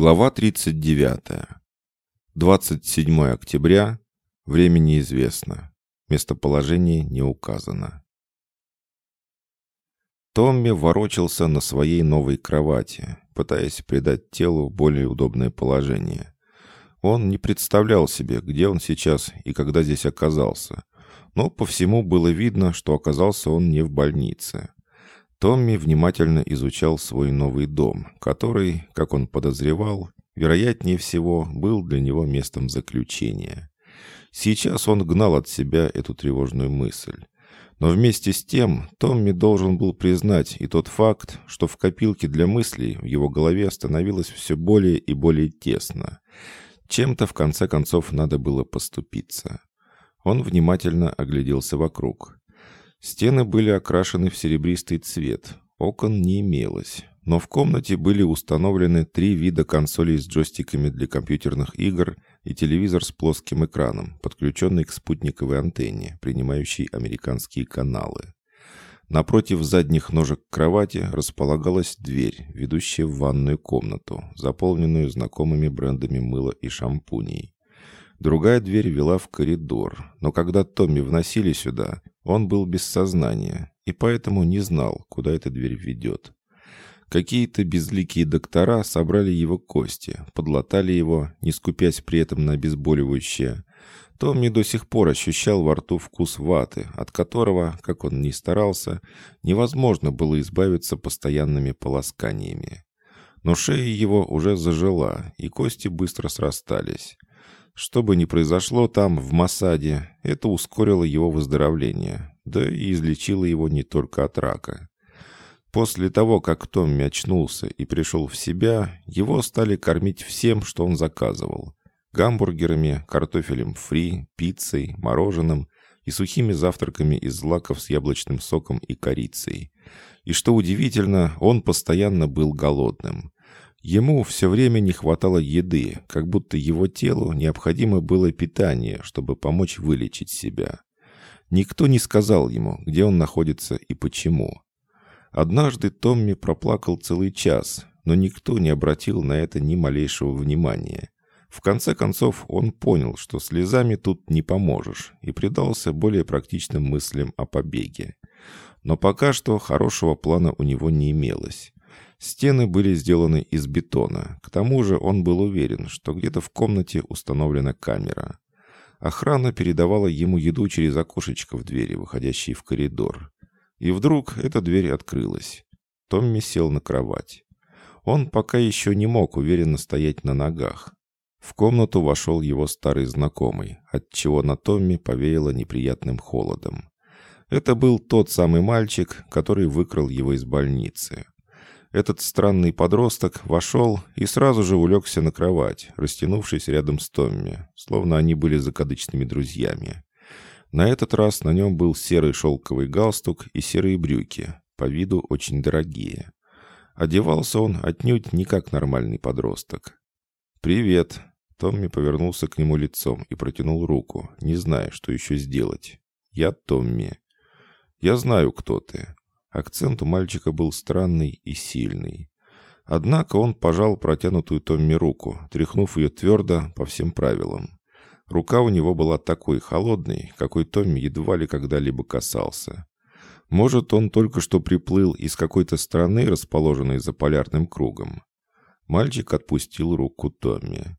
Глава 39. 27 октября. Время неизвестно. Местоположение не указано. Томми ворочался на своей новой кровати, пытаясь придать телу более удобное положение. Он не представлял себе, где он сейчас и когда здесь оказался, но по всему было видно, что оказался он не в больнице. Томми внимательно изучал свой новый дом, который, как он подозревал, вероятнее всего, был для него местом заключения. Сейчас он гнал от себя эту тревожную мысль. Но вместе с тем Томми должен был признать и тот факт, что в копилке для мыслей в его голове становилось все более и более тесно. Чем-то в конце концов надо было поступиться. Он внимательно огляделся вокруг. Стены были окрашены в серебристый цвет, окон не имелось, но в комнате были установлены три вида консолей с джойстиками для компьютерных игр и телевизор с плоским экраном, подключенный к спутниковой антенне, принимающей американские каналы. Напротив задних ножек кровати располагалась дверь, ведущая в ванную комнату, заполненную знакомыми брендами мыла и шампуней. Другая дверь вела в коридор, но когда Томми вносили сюда, он был без сознания и поэтому не знал, куда эта дверь ведет. Какие-то безликие доктора собрали его кости, подлатали его, не скупясь при этом на обезболивающее. Томми до сих пор ощущал во рту вкус ваты, от которого, как он ни старался, невозможно было избавиться постоянными полосканиями. Но шея его уже зажила, и кости быстро срастались. Что бы ни произошло там, в Масаде, это ускорило его выздоровление, да и излечило его не только от рака. После того, как Томми очнулся и пришел в себя, его стали кормить всем, что он заказывал. Гамбургерами, картофелем фри, пиццей, мороженым и сухими завтраками из злаков с яблочным соком и корицей. И что удивительно, он постоянно был голодным. Ему все время не хватало еды, как будто его телу необходимо было питание, чтобы помочь вылечить себя. Никто не сказал ему, где он находится и почему. Однажды Томми проплакал целый час, но никто не обратил на это ни малейшего внимания. В конце концов он понял, что слезами тут не поможешь, и предался более практичным мыслям о побеге. Но пока что хорошего плана у него не имелось. Стены были сделаны из бетона. К тому же он был уверен, что где-то в комнате установлена камера. Охрана передавала ему еду через окошечко в двери, выходящей в коридор. И вдруг эта дверь открылась. Томми сел на кровать. Он пока еще не мог уверенно стоять на ногах. В комнату вошел его старый знакомый, отчего на Томми повеяло неприятным холодом. Это был тот самый мальчик, который выкрал его из больницы этот странный подросток вошел и сразу же улегся на кровать, растянувшись рядом с Томми, словно они были закадычными друзьями. На этот раз на нем был серый шелковый галстук и серые брюки, по виду очень дорогие. Одевался он отнюдь не как нормальный подросток. «Привет!» Томми повернулся к нему лицом и протянул руку, не зная, что еще сделать. «Я Томми. Я знаю, кто ты. Акцент у мальчика был странный и сильный. Однако он пожал протянутую Томми руку, тряхнув ее твердо по всем правилам. Рука у него была такой холодной, какой Томми едва ли когда-либо касался. Может, он только что приплыл из какой-то страны, расположенной за полярным кругом. Мальчик отпустил руку Томми.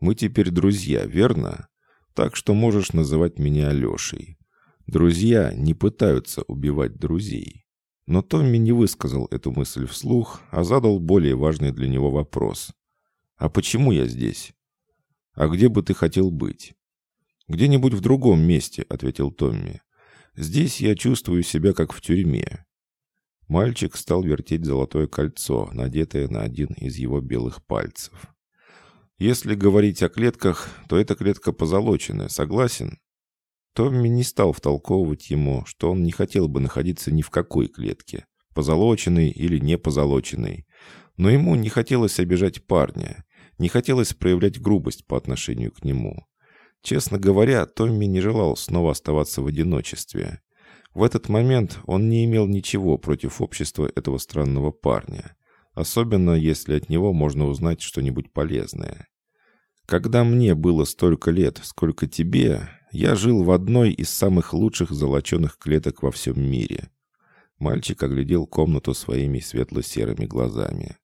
«Мы теперь друзья, верно? Так что можешь называть меня Алешей. Друзья не пытаются убивать друзей». Но Томми не высказал эту мысль вслух, а задал более важный для него вопрос. «А почему я здесь?» «А где бы ты хотел быть?» «Где-нибудь в другом месте», — ответил Томми. «Здесь я чувствую себя как в тюрьме». Мальчик стал вертеть золотое кольцо, надетое на один из его белых пальцев. «Если говорить о клетках, то эта клетка позолоченная, согласен?» Томми не стал втолковывать ему, что он не хотел бы находиться ни в какой клетке, позолоченной или не позолоченной. Но ему не хотелось обижать парня, не хотелось проявлять грубость по отношению к нему. Честно говоря, Томми не желал снова оставаться в одиночестве. В этот момент он не имел ничего против общества этого странного парня. особенно если от него можно узнать что-нибудь полезное. Когда мне было столько лет, сколько тебе, я жил в одной из самых лучших золоченых клеток во всем мире. Мальчик оглядел комнату своими светло-серыми глазами.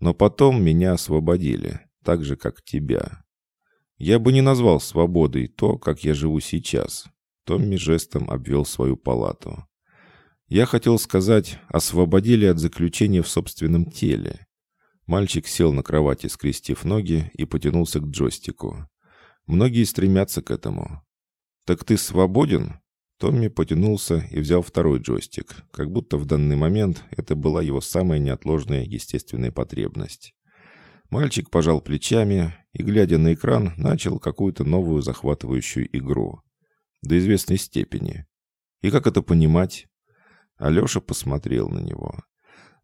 Но потом меня освободили, так же, как тебя. Я бы не назвал свободой то, как я живу сейчас. Томми жестом обвел свою палату. Я хотел сказать, освободили от заключения в собственном теле. Мальчик сел на кровати, скрестив ноги, и потянулся к джойстику. Многие стремятся к этому. «Так ты свободен?» Томми потянулся и взял второй джойстик, как будто в данный момент это была его самая неотложная естественная потребность. Мальчик пожал плечами и, глядя на экран, начал какую-то новую захватывающую игру. До известной степени. И как это понимать? Алеша посмотрел на него.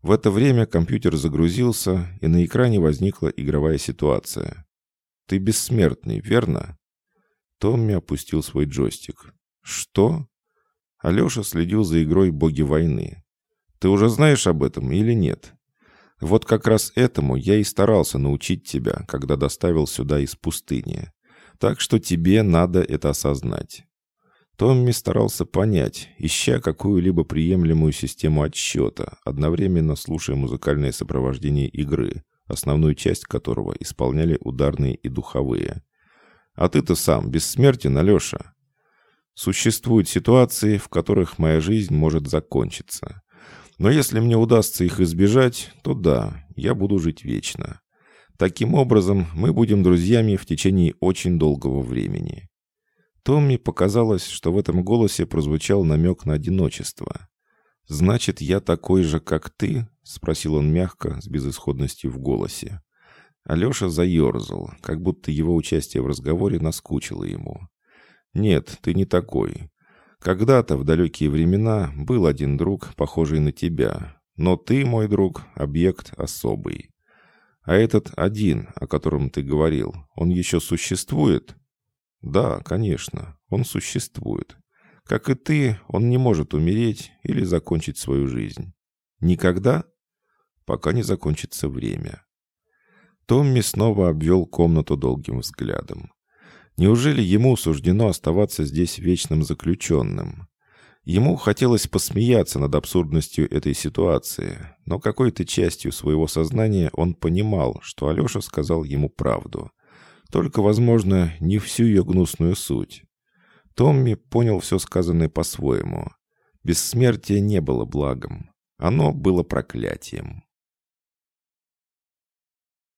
В это время компьютер загрузился, и на экране возникла игровая ситуация. «Ты бессмертный, верно?» Томми опустил свой джойстик. «Что?» Алеша следил за игрой «Боги войны». «Ты уже знаешь об этом или нет?» «Вот как раз этому я и старался научить тебя, когда доставил сюда из пустыни. Так что тебе надо это осознать». Томми старался понять, ища какую-либо приемлемую систему отсчета, одновременно слушая музыкальное сопровождение игры, основную часть которого исполняли ударные и духовые. «А ты-то сам бессмертен, Алеша?» Существуют ситуации, в которых моя жизнь может закончиться. Но если мне удастся их избежать, то да, я буду жить вечно. Таким образом, мы будем друзьями в течение очень долгого времени. Томми показалось, что в этом голосе прозвучал намек на одиночество. «Значит, я такой же, как ты?» — спросил он мягко, с безысходностью в голосе. Алеша заерзал, как будто его участие в разговоре наскучило ему. «Нет, ты не такой. Когда-то, в далекие времена, был один друг, похожий на тебя. Но ты, мой друг, объект особый. А этот один, о котором ты говорил, он еще существует?» «Да, конечно, он существует. Как и ты, он не может умереть или закончить свою жизнь. Никогда? Пока не закончится время». Томми снова обвел комнату долгим взглядом. Неужели ему суждено оставаться здесь вечным заключенным? Ему хотелось посмеяться над абсурдностью этой ситуации, но какой-то частью своего сознания он понимал, что Алеша сказал ему правду. Только, возможно, не всю ее гнусную суть. Томми понял все сказанное по-своему. Бессмертие не было благом. Оно было проклятием.